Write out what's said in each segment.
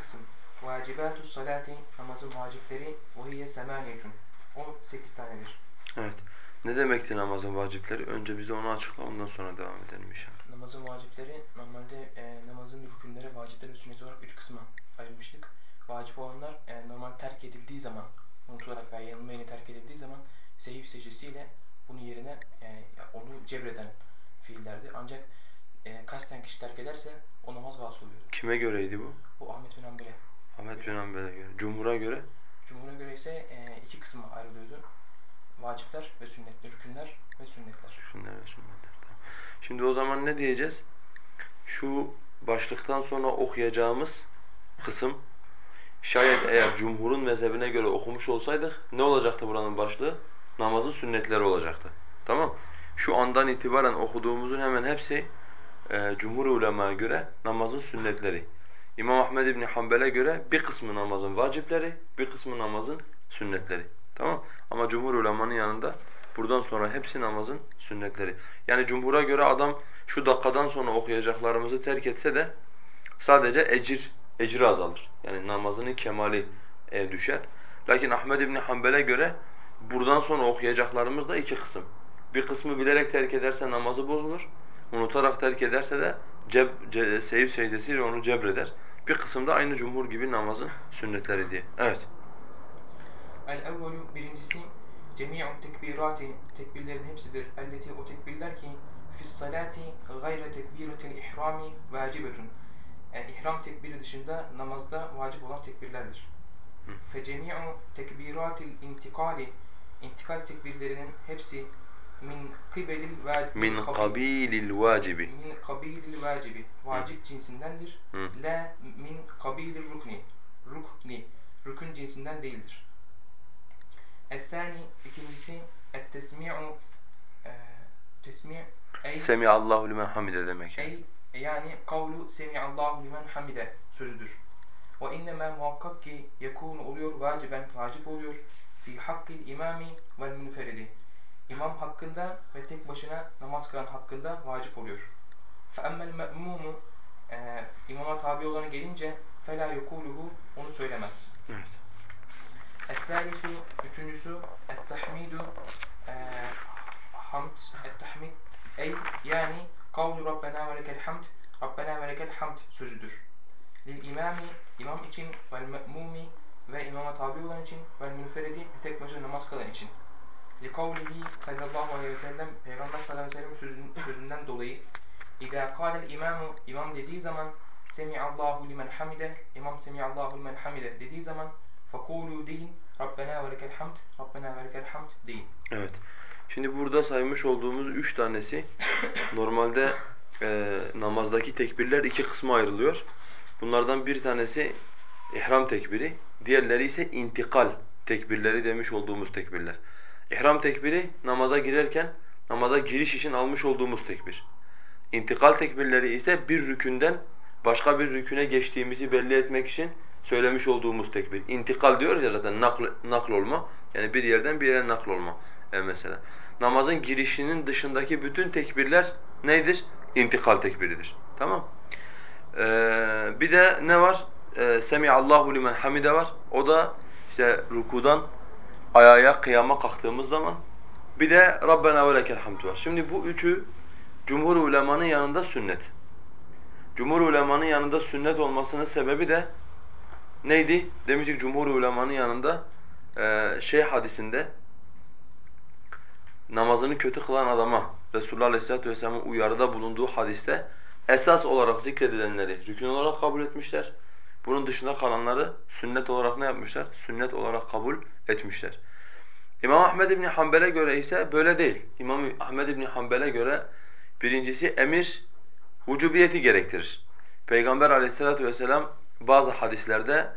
kısım. Vacibatu salati namazın vacipleri ve hiye semaniyetun. O sekiz tanedir. Evet. Ne demekti namazın vacipleri? Önce bize onu açıkla ondan sonra devam edelim inşallah. Namazın vacipleri normalde e, namazın rükünleri, vacipleri ve sünnet olarak üç kısma ayırmıştık. Vacip olanlar e, normal terk edildiği zaman, unutularak veya yanılmayla terk edildiği zaman seyif secdesiyle bunun yerine yani onu cebreden fiillerdi. Ancak e, kasten kişi terk ederse o namaz batıl oluyordu. Kime göreydi bu? Bu Ahmet bin Hanbel'e. Ahmet bin Hanbel'e göre. Cumhur'a göre Cumhur'a göre ise e, iki kısma ayrılıyordu. Vacipler ve sünnetler, rükünler ve sünnetler. Rükünler ve sünnetler. Tamam. Şimdi o zaman ne diyeceğiz? Şu başlıktan sonra okuyacağımız kısım şayet eğer cumhurun mezhebine göre okumuş olsaydık ne olacaktı buranın başlığı? Namazın sünnetleri olacaktı. Tamam? Şu andan itibaren okuduğumuzun hemen hepsi e, cumhur ulemaya göre namazın sünnetleri. İmam Ahmed İbni Hanbel'e göre bir kısmı namazın vacipleri, bir kısmı namazın sünnetleri. Tamam? Ama cumhur ulemanın yanında buradan sonra hepsi namazın sünnetleri. Yani cumhura göre adam şu dakikadan sonra okuyacaklarımızı terk etse de sadece ecir ecri azalır. Yani namazının kemali e, düşer. Lakin Ahmed İbni Hanbel'e göre buradan sonra okuyacaklarımız da iki kısım. Bir kısmı bilerek terk ederse namazı bozulur. Unutarak terk ederse de ceb, ce, seyif secdesiyle onu cebreder. Bir kısım da aynı cumhur gibi namazın sünnetleri diye. Evet. El-evvelu birincisi cemi'u tekbirati tekbirlerin hepsidir. Elleti o tekbirler ki fis salati gayre tekbiretil ihrami vacibetun. Yani ihram tekbiri dışında namazda vacip olan tekbirlerdir. Fe cemi'u tekbiratil intikali intikal tekbirlerinin hepsi min kibelil vacibi Min kabilil vacibi. min kabilil vacibi vacip cinsindendir. Hı. La min kabilil rukni rukni rükün cinsinden değildir. Es-sani ikincisi et-tesmi'u e, tesmi' ey Semiallahu limen hamide demek. ey yani kavlu semi'allahu limen hamide sözüdür. Ve innema muhakkak ki yekunu oluyor vaciben vacip oluyor fi hakkil imami vel münferidi. İmam hakkında ve tek başına namaz kılan hakkında vacip oluyor. Emmel me'mumu e, imama tabi olanı gelince fela yekuluhu onu söylemez. Evet. Es-salisu üçüncüsü et-tahmidu e, hamd et-tahmid ey yani kavlu Rabbena ve lekel hamd Rabbena ve lekel hamd sözüdür. Lil imami imam için vel me'mumi ve imama tabi olan için vel münferidi tek başına namaz kılan için. Kavlihi sallallahu aleyhi ve sellem Peygamber sallallahu aleyhi ve sellem sözün, sözünden dolayı İzâ kâlel imamu imam dediği zaman Semi'allahu limen hamide İmam Semi'allahu limen hamide dediği zaman Fakulu deyin Rabbena ve lekel hamd Rabbena ve lekel hamd deyin. Evet. Şimdi burada saymış olduğumuz üç tanesi normalde e, namazdaki tekbirler iki kısma ayrılıyor. Bunlardan bir tanesi ihram tekbiri, diğerleri ise intikal tekbirleri demiş olduğumuz tekbirler. İhram tekbiri namaza girerken namaza giriş için almış olduğumuz tekbir. İntikal tekbirleri ise bir rükünden başka bir rüküne geçtiğimizi belli etmek için söylemiş olduğumuz tekbir. İntikal diyoruz ya zaten nakl, nakl olma. Yani bir yerden bir yere nakl olma e mesela. Namazın girişinin dışındaki bütün tekbirler neydir? İntikal tekbiridir. Tamam? Ee, bir de ne var? Ee, Semiallahu limen hamide var. O da işte rukudan ayağa kıyama kalktığımız zaman. Bir de Rabbena ve lekel hamd var. Şimdi bu üçü cumhur ulemanın yanında sünnet. Cumhur ulemanın yanında sünnet olmasının sebebi de neydi? Demiştik cumhur ulemanın yanında e, şey hadisinde namazını kötü kılan adama Resulullah Aleyhisselatü Vesselam'ın uyarıda bulunduğu hadiste esas olarak zikredilenleri rükün olarak kabul etmişler. Bunun dışında kalanları sünnet olarak ne yapmışlar? Sünnet olarak kabul etmişler. İmam Ahmed İbni Hanbel'e göre ise böyle değil. İmam Ahmed İbni Hanbel'e göre birincisi emir vücubiyeti gerektirir. Peygamber Aleyhisselatü vesselam bazı hadislerde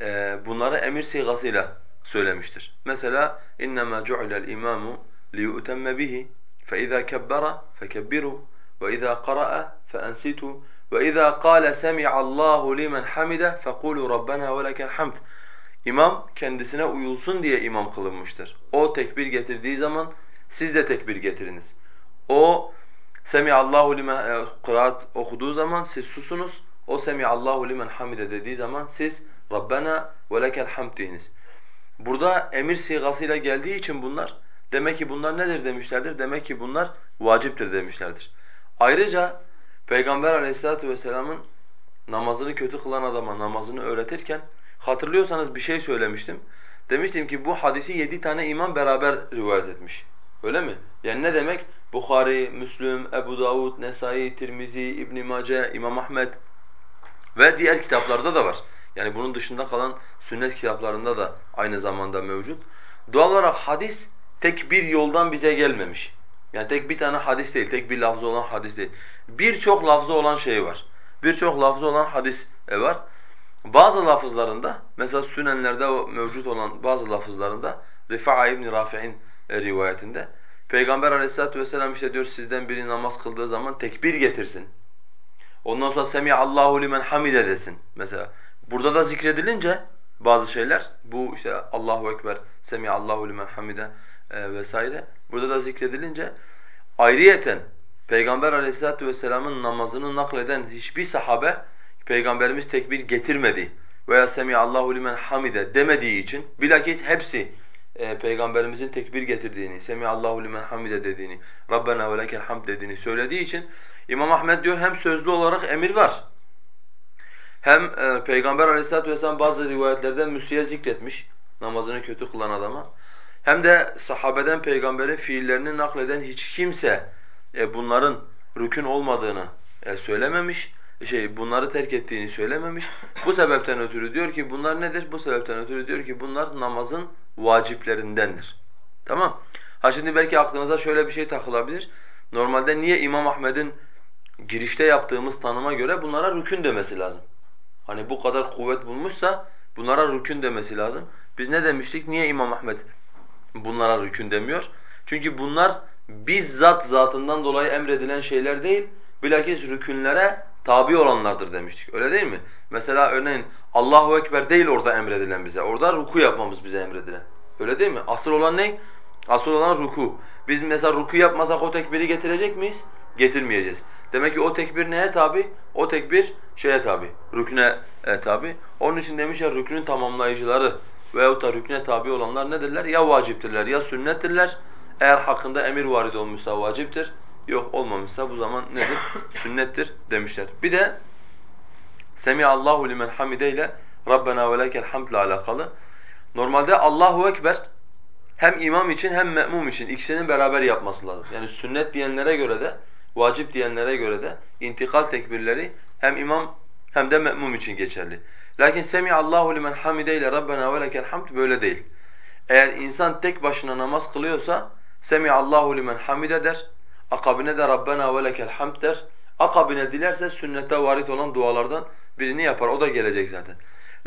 e, bunları emir sigasıyla söylemiştir. Mesela اِنَّمَا جُعِلَ الْاِمَامُ لِيُؤْتَمَّ بِهِ فَاِذَا كَبَّرَ فَكَبِّرُوا وَاِذَا قَرَأَ فَأَنْسِتُوا وَاِذَا قَالَ سَمِعَ اللّٰهُ لِمَنْ حَمِدَ فَقُولُوا رَبَّنَا وَلَكَ الْحَمْدِ İmam kendisine uyulsun diye imam kılınmıştır. O tekbir getirdiği zaman siz de tekbir getiriniz. O Semiallahu limen e, kıraat okuduğu zaman siz susunuz. O Allahu limen hamide dediği zaman siz Rabbena ve lekel hamd. Burada emir sigasıyla geldiği için bunlar demek ki bunlar nedir demişlerdir? Demek ki bunlar vaciptir demişlerdir. Ayrıca Peygamber Aleyhisselatü vesselam'ın namazını kötü kılan adama namazını öğretirken hatırlıyorsanız bir şey söylemiştim. Demiştim ki bu hadisi yedi tane imam beraber rivayet etmiş. Öyle mi? Yani ne demek? Bukhari, Müslüm, Ebu Davud, Nesai, Tirmizi, İbn Mace, İmam Ahmed ve diğer kitaplarda da var. Yani bunun dışında kalan sünnet kitaplarında da aynı zamanda mevcut. Doğal olarak hadis tek bir yoldan bize gelmemiş. Yani tek bir tane hadis değil, tek bir lafzı olan hadis değil. Birçok lafzı olan şey var. Birçok lafzı olan hadis e var. Bazı lafızlarında, mesela sünenlerde mevcut olan bazı lafızlarında Rifa'a ibn Rafi'in e, rivayetinde Peygamber aleyhissalatu vesselam işte diyor sizden biri namaz kıldığı zaman tekbir getirsin. Ondan sonra semi Allahu limen hamide desin mesela. Burada da zikredilince bazı şeyler bu işte Allahu ekber, semi Allahu limen hamide e, vesaire burada da zikredilince ayrıyeten Peygamber Aleyhisselatü vesselam'ın namazını nakleden hiçbir sahabe Peygamberimiz tekbir getirmedi veya semi Allahu limen hamide demediği için bilakis hepsi e, Peygamberimizin tekbir getirdiğini, semi Allahu limen hamide dediğini, Rabbena ve lekel hamd dediğini söylediği için İmam Ahmed diyor hem sözlü olarak emir var. Hem e, Peygamber Aleyhisselatü vesselam bazı rivayetlerde müsiye zikretmiş namazını kötü kılan adama. Hem de sahabeden peygamberin fiillerini nakleden hiç kimse e, bunların rükün olmadığını e, söylememiş, şey bunları terk ettiğini söylememiş. Bu sebepten ötürü diyor ki bunlar nedir? Bu sebepten ötürü diyor ki bunlar namazın vaciplerindendir. Tamam? Ha şimdi belki aklınıza şöyle bir şey takılabilir. Normalde niye İmam Ahmed'in girişte yaptığımız tanıma göre bunlara rükün demesi lazım? Hani bu kadar kuvvet bulmuşsa bunlara rükün demesi lazım. Biz ne demiştik? Niye İmam Ahmed bunlara rükün demiyor? Çünkü bunlar bizzat zatından dolayı emredilen şeyler değil, bilakis rükünlere tabi olanlardır demiştik. Öyle değil mi? Mesela örneğin Allahu Ekber değil orada emredilen bize. Orada ruku yapmamız bize emredilen. Öyle değil mi? Asıl olan ne? Asıl olan ruku. Biz mesela ruku yapmasak o tekbiri getirecek miyiz? Getirmeyeceğiz. Demek ki o tekbir neye tabi? O tekbir şeye tabi, rüküne e, tabi. Onun için demişler rükünün tamamlayıcıları veyahut da rüküne tabi olanlar nedirler? Ya vaciptirler ya sünnettirler. Eğer hakkında emir varid olmuşsa vaciptir. Yok olmamışsa bu zaman nedir? Sünnettir demişler. Bir de Semi Allahu limen hamide ile Rabbena ve lekel hamd ile alakalı. Normalde Allahu ekber hem imam için hem me'mum için ikisinin beraber yapması lazım. Yani sünnet diyenlere göre de vacip diyenlere göre de intikal tekbirleri hem imam hem de me'mum için geçerli. Lakin semi Allahu limen hamide ile Rabbena ve lekel hamd böyle değil. Eğer insan tek başına namaz kılıyorsa semi Allahu limen hamide der. Akabine de Rabbena ve lekel hamd der. Akabine dilerse sünnete varit olan dualardan birini yapar. O da gelecek zaten.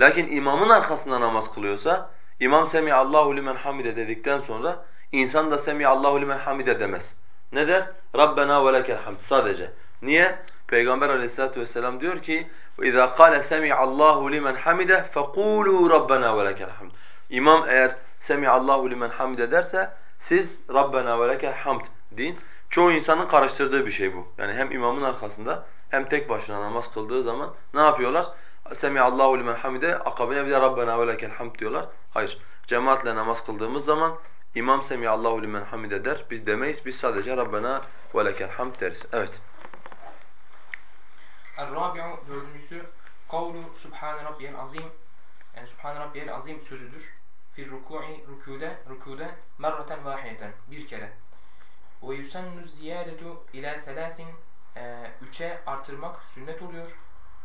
Lakin imamın arkasında namaz kılıyorsa imam semi Allahu limen hamide dedikten sonra insan da semi Allahu limen hamide demez. Ne der? Rabbena ve lekel hamd sadece. Niye? Peygamber Aleyhissalatu vesselam diyor ki: "İza qala semi Allahu limen hamide fekulu Rabbena ve lekel hamd." İmam eğer semi Allahu limen hamide derse siz Rabbena ve lekel deyin. Çoğu insanın karıştırdığı bir şey bu. Yani hem imamın arkasında hem tek başına namaz kıldığı zaman ne yapıyorlar? Semi Allahu limen hamide akabine bir de Rabbena ve lekel hamd diyorlar. Hayır. Cemaatle namaz kıldığımız zaman İmam semi Allahu limen hamide der. Biz demeyiz. Biz sadece Rabbena ve lekel hamd deriz. Evet. El-Rabi'u dördüncüsü kavlu Subhane Rabbiyel Azim yani Subhane Rabbiyel Azim sözüdür. Fil ruku'i rükûde rükûde merraten vahiyeten bir kere. Ziyadetu ila selasin e, üçe artırmak sünnet oluyor.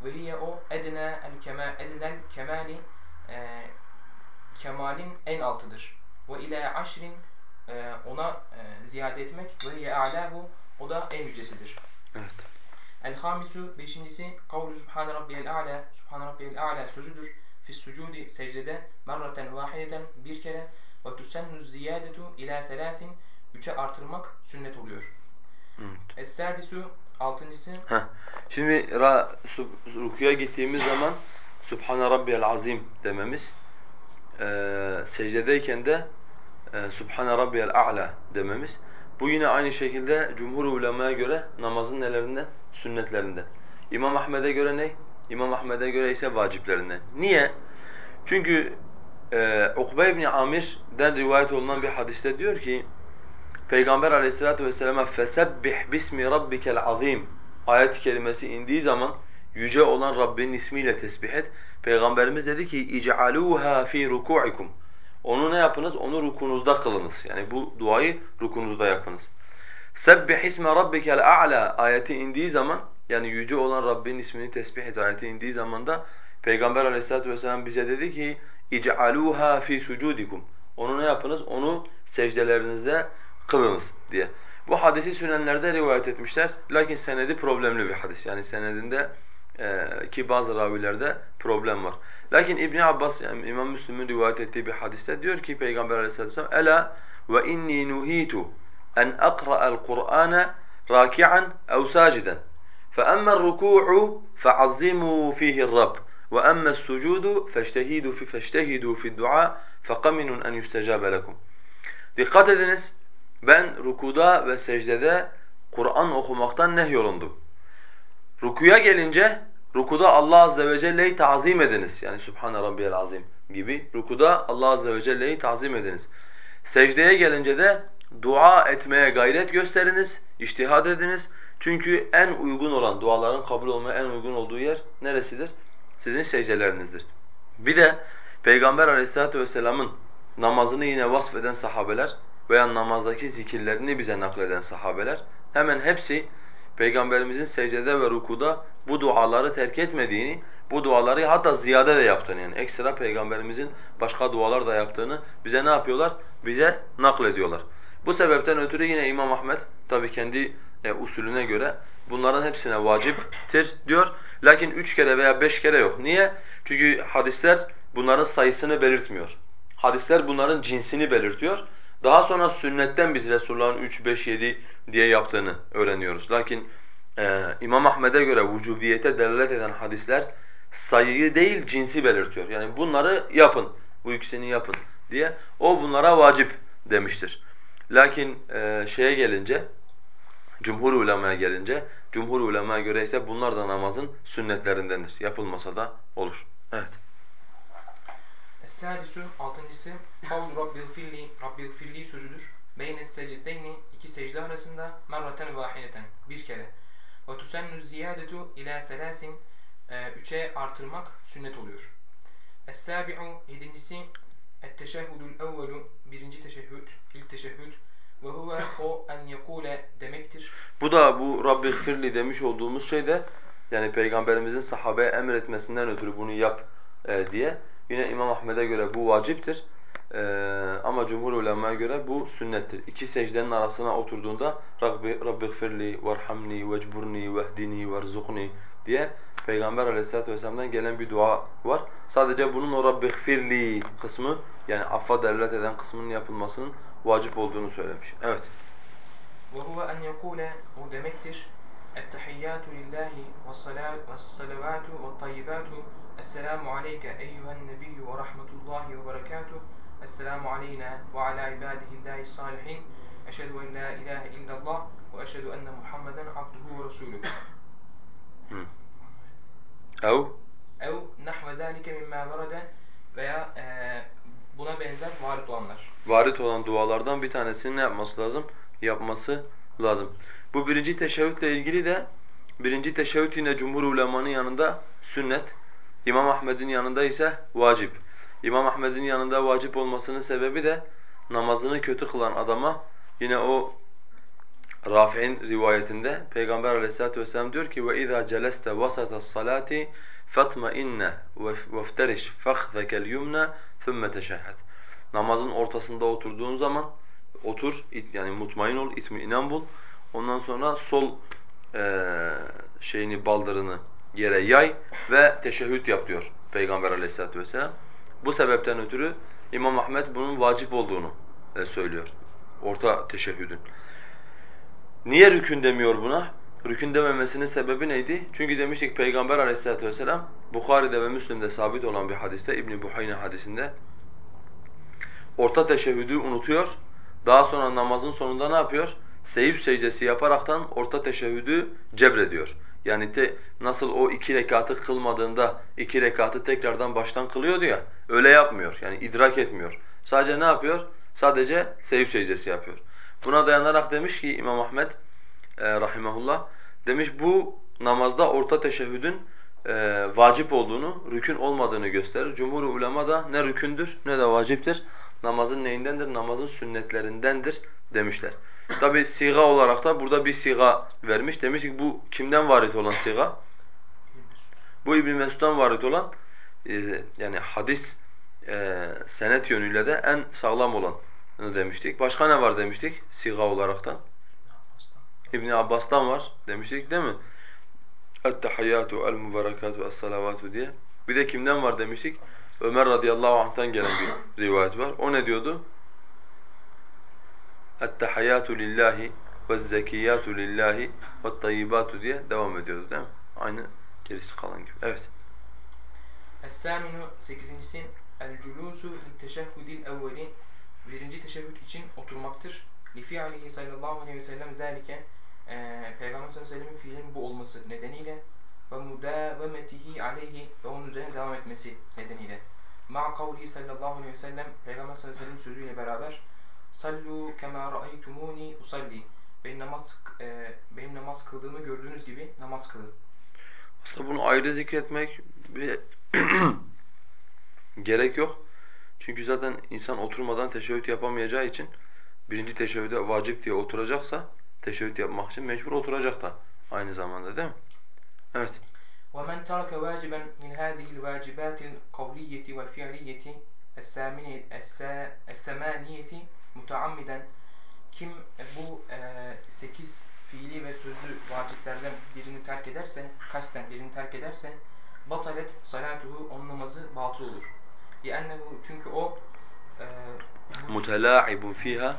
Ve hiye o edne el kemal ednel kemali e, kemalin en altıdır. Ve ila aşrin e, ona e, ziyade etmek ve hiye a'lahu o da en yücesidir. Evet. El hamisu beşincisi kavlu subhane rabbiyel a'la subhane rabbiyel a'la sözüdür. Fis sucudi secdede merraten vahideten bir kere ve tusennu ziyadetu ila selasin üçe artırmak sünnet oluyor. Evet. Es-sadisu altıncısı Heh. Şimdi ra, sub, rukuya gittiğimiz zaman Subhane Rabbiyel Azim dememiz, e, secdedeyken de e, Subhane Rabbiyel A'la dememiz. Bu yine aynı şekilde cumhur ulemaya göre namazın nelerinden? Sünnetlerinden. İmam Ahmed'e göre ne? İmam Ahmed'e göre ise vaciplerinden. Niye? Çünkü e, Ukbe ibn Amir'den rivayet olunan bir hadiste diyor ki Peygamber aleyhissalatu vesselam'a fesebbih bismi rabbikel azim ayet-i kerimesi indiği zaman yüce olan Rabbinin ismiyle tesbih et. Peygamberimiz dedi ki ic'aluha fi ruku'ikum. Onu ne yapınız? Onu rukunuzda kılınız. Yani bu duayı rukunuzda yapınız. Sebbih isme rabbikel a'la ayeti indiği zaman yani yüce olan Rabbinin ismini tesbih et ayeti indiği zaman da Peygamber aleyhissalatu vesselam bize dedi ki اِجْعَلُوهَا fi sucudikum. Onu ne yapınız? Onu secdelerinizde kılınız diye. Bu hadisi sünenlerde rivayet etmişler. Lakin senedi problemli bir hadis. Yani senedinde e, ki bazı ravilerde problem var. Lakin İbn Abbas yani İmam Müslim'in rivayet ettiği bir hadiste diyor ki Peygamber Aleyhisselatü Vesselam "Ela ve inni nuhitu an en akra'al Kur'ana raki'an ev saciden. Fa amma ruku'u fa'azzimu fihi Rabb ve amma sucudu feştehidu fi feştehidu fi du'a faqaminun en yustecabe lekum." Dikkat ediniz ben rukuda ve secdede Kur'an okumaktan nehyolundum. Rukuya gelince, rukuda Allah azze ve celle'yi tazim ediniz. Yani Subhane rabbiyel azim gibi. Rukuda Allah azze ve celle'yi tazim ediniz. Secdeye gelince de dua etmeye gayret gösteriniz, iştihad ediniz. Çünkü en uygun olan, duaların kabul olmaya en uygun olduğu yer neresidir? Sizin secdelerinizdir. Bir de Peygamber aleyhissalatu vesselamın namazını yine vasfeden sahabeler veya namazdaki zikirlerini bize nakleden sahabeler hemen hepsi Peygamberimizin secdede ve rukuda bu duaları terk etmediğini, bu duaları hatta ziyade de yaptığını yani ekstra Peygamberimizin başka dualar da yaptığını bize ne yapıyorlar? Bize naklediyorlar. Bu sebepten ötürü yine İmam Ahmed tabi kendi e, usulüne göre bunların hepsine vaciptir diyor. Lakin üç kere veya beş kere yok. Niye? Çünkü hadisler bunların sayısını belirtmiyor. Hadisler bunların cinsini belirtiyor. Daha sonra sünnetten biz Resulullah'ın 3, 5, 7 diye yaptığını öğreniyoruz. Lakin e, İmam Ahmed'e göre vücubiyete delalet eden hadisler sayıyı değil cinsi belirtiyor. Yani bunları yapın, bu ikisini yapın diye. O bunlara vacip demiştir. Lakin e, şeye gelince, cumhur ulemaya gelince, cumhur ulemaya göre ise bunlar da namazın sünnetlerindendir. Yapılmasa da olur. Evet. Es-sadisu altıncısı kavlu rabbil filli rabbil filli sözüdür. Beyne secdeyni iki secde arasında merraten vahideten bir kere. Ve tusennu ziyadetu ila selasin e, üçe artırmak sünnet oluyor. Es-sabi'u yedincisi et-teşehhudul evvelu birinci teşehhüd, ilk teşehhüd ve huve o en yekule demektir. Bu da bu Rabbi gfirli demiş olduğumuz şey de yani Peygamberimizin sahabeye emretmesinden ötürü bunu yap e, diye. Yine İmam Ahmed'e göre bu vaciptir. Ee, ama cumhur ulemaya göre bu sünnettir. İki secdenin arasına oturduğunda Rabbi Rabbi gfirli verhamni vecburni vehdini verzukni diye Peygamber Aleyhisselatü vesselam'dan gelen bir dua var. Sadece bunun o Rabbi gfirli kısmı yani affa delalet eden kısmının yapılmasının vacip olduğunu söylemiş. Evet. Ve huve en yekule o demektir. Salavatu ve tayyibatu Esselamu aleyke eyyühen nebiyyü ve rahmetullahi ve berekatuh. Esselamu aleyna ve ala ibadihillahi salihin. Eşhedü en la ilahe illallah ve eşhedü enne Muhammeden abduhu ve resuluhu. Ev Ev nahve zâlike mimma verade veya e, buna benzer varit olanlar. varit olan dualardan bir tanesini ne yapması lazım? Yapması lazım. Bu birinci teşehhütle ilgili de birinci teşehhüt yine cumhur ulemanın yanında sünnet. İmam Ahmed'in yanında ise vacip. İmam Ahmed'in yanında vacip olmasının sebebi de namazını kötü kılan adama yine o Rafi'in rivayetinde Peygamber Aleyhisselatü vesselam diyor ki ve iza celeste vasata salati fatma'inne veftarish fakhzakel yumna thumma teşehhed. Namazın ortasında oturduğun zaman otur yani mutmain ol, itminan bul. Ondan sonra sol e, şeyini baldırını yere yay ve teşehhüd yap diyor Peygamber Aleyhisselatü vesselam. Bu sebepten ötürü İmam Ahmed bunun vacip olduğunu e, söylüyor. Orta teşehhüdün. Niye rükün demiyor buna? Rükün dememesinin sebebi neydi? Çünkü demiştik Peygamber Aleyhisselatü vesselam Bukhari'de ve Müslim'de sabit olan bir hadiste İbn Buhayne hadisinde orta teşehhüdü unutuyor. Daha sonra namazın sonunda ne yapıyor? Seyif secdesi yaparaktan orta teşehhüdü cebrediyor. Yani te, nasıl o iki rekatı kılmadığında iki rekatı tekrardan baştan kılıyordu ya, öyle yapmıyor. Yani idrak etmiyor. Sadece ne yapıyor? Sadece secde secdesi yapıyor. Buna dayanarak demiş ki İmam Ahmed e, rahimahullah, demiş bu namazda orta teşehhüdün e, vacip olduğunu, rükün olmadığını gösterir. Cumhur ulema da ne rükündür ne de vaciptir. Namazın neyindendir? Namazın sünnetlerindendir demişler. Tabi siga olarak da burada bir siga vermiş. Demiş ki bu kimden varit olan siga? Bu İbn Mesud'dan varit olan e, yani hadis e, senet yönüyle de en sağlam olan demiştik. Başka ne var demiştik siga olaraktan? İbn Abbas'tan var demiştik değil mi? Et-tahiyyatu el-mübarekatu es-salavatu diye. Bir de kimden var demiştik? Ömer radıyallahu anh'tan gelen bir rivayet var. O ne diyordu? Et-tahiyyatu lillahi ve'z-zekiyatu lillahi ve't-tayyibatu diye devam ediyordu değil mi? Aynı gerisi kalan gibi. Evet. Es-saminu sekizincisi el-culusu li-teşehhudil evveli birinci teşehhüd için oturmaktır. Li-fi'alihi sallallahu aleyhi ve sellem zâlike e, Peygamber sallallahu aleyhi ve sellem'in fiilinin bu olması nedeniyle ve mudâvemetihi aleyhi ve onun üzerine devam etmesi nedeniyle. Ma kavlihi sallallahu aleyhi ve sellem Peygamber sallallahu aleyhi ve sellem sözüyle beraber Sallu kema ra'aytumuni usalli. Benim namaz e, benim namaz kıldığımı gördüğünüz gibi namaz kılın. Aslında bunu ayrı zikretmek bir gerek yok. Çünkü zaten insan oturmadan teşehhüd yapamayacağı için birinci teşehhüde vacip diye oturacaksa teşehhüd yapmak için mecbur oturacak da aynı zamanda değil mi? Evet. وَمَنْ تَرَكَ وَاجِبًا مِنْ هَذِهِ الْوَاجِبَاتِ الْقَوْلِيَّةِ وَالْفِعْلِيَّةِ السَّمَانِيَةِ mutaammiden kim e, bu e, 8 fiili ve sözlü vaciplerden birini terk ederse, kasten birini terk ederse batalet salatuhu onun namazı batıl olur. Li'ennehu çünkü o e, mutelaibun fiha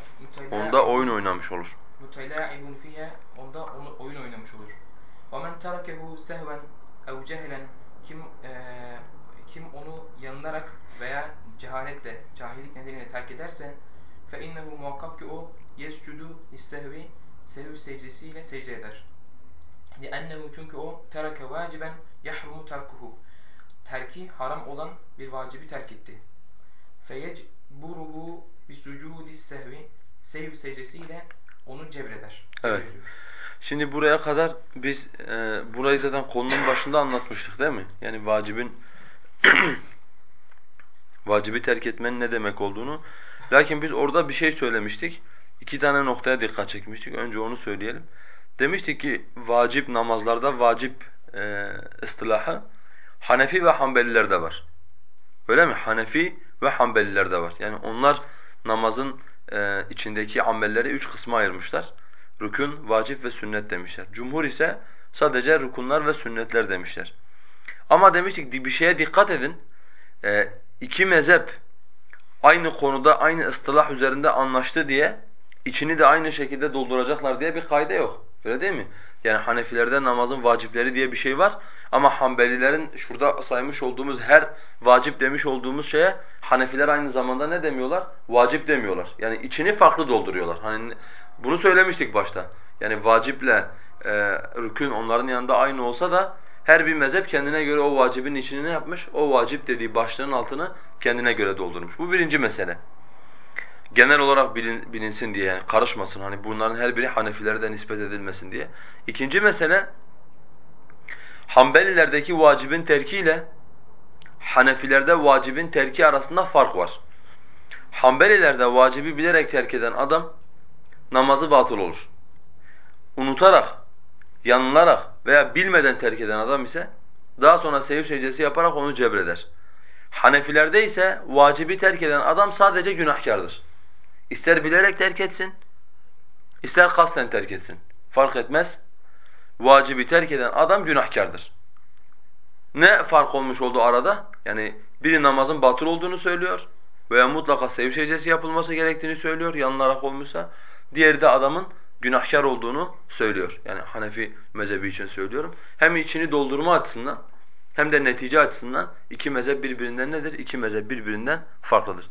onda oyun oynamış olur. Mutelaibun fiha onda onu oyun oynamış olur. Ve men terakehu sehven ev cehlen kim e, kim onu yanılarak veya cehaletle, cahillik nedeniyle terk ederse فَاِنَّهُ muhakkak ki o يَسْجُدُ لِسَّهْوِ Sehv secdesiyle secde eder. لِأَنَّهُ Çünkü o terake vaciben yahrumu terkuhu. Terki haram olan bir vacibi terk etti. فَيَجْبُرُهُ بِسُجُودِ السَّهْوِ Sehv secdesiyle onu cebreder. Evet. Şimdi buraya kadar biz e, burayı zaten konunun başında anlatmıştık değil mi? Yani vacibin vacibi terk etmenin ne demek olduğunu. Lakin biz orada bir şey söylemiştik. İki tane noktaya dikkat çekmiştik. Önce onu söyleyelim. Demiştik ki vacip namazlarda vacip e, ıstılahı Hanefi ve Hanbelilerde var. Öyle mi? Hanefi ve Hanbelilerde var. Yani onlar namazın e, içindeki amelleri üç kısma ayırmışlar. Rükün, vacip ve sünnet demişler. Cumhur ise sadece rükunlar ve sünnetler demişler. Ama demiştik bir şeye dikkat edin. E, iki mezhep aynı konuda aynı ıstılah üzerinde anlaştı diye içini de aynı şekilde dolduracaklar diye bir kaide yok. Öyle değil mi? Yani Hanefilerde namazın vacipleri diye bir şey var. Ama Hanbelilerin şurada saymış olduğumuz her vacip demiş olduğumuz şeye Hanefiler aynı zamanda ne demiyorlar? Vacip demiyorlar. Yani içini farklı dolduruyorlar. Hani bunu söylemiştik başta. Yani vaciple e, rükün onların yanında aynı olsa da her bir mezhep kendine göre o vacibin içini ne yapmış? O vacip dediği başlığın altını kendine göre doldurmuş. Bu birinci mesele. Genel olarak bilin, bilinsin diye yani karışmasın hani bunların her biri Hanefilere de nispet edilmesin diye. İkinci mesele Hanbelilerdeki vacibin terkiyle Hanefilerde vacibin terki arasında fark var. Hanbelilerde vacibi bilerek terk eden adam namazı batıl olur. Unutarak, yanılarak veya bilmeden terk eden adam ise daha sonra seyir secdesi yaparak onu cebreder. Hanefilerde ise vacibi terk eden adam sadece günahkardır. İster bilerek terk etsin, ister kasten terk etsin. Fark etmez. Vacibi terk eden adam günahkardır. Ne fark olmuş oldu arada? Yani biri namazın batıl olduğunu söylüyor veya mutlaka sev secdesi yapılması gerektiğini söylüyor yanılarak olmuşsa. Diğeri de adamın günahkar olduğunu söylüyor. Yani Hanefi mezhebi için söylüyorum. Hem içini doldurma açısından hem de netice açısından iki mezhep birbirinden nedir? İki mezhep birbirinden farklıdır.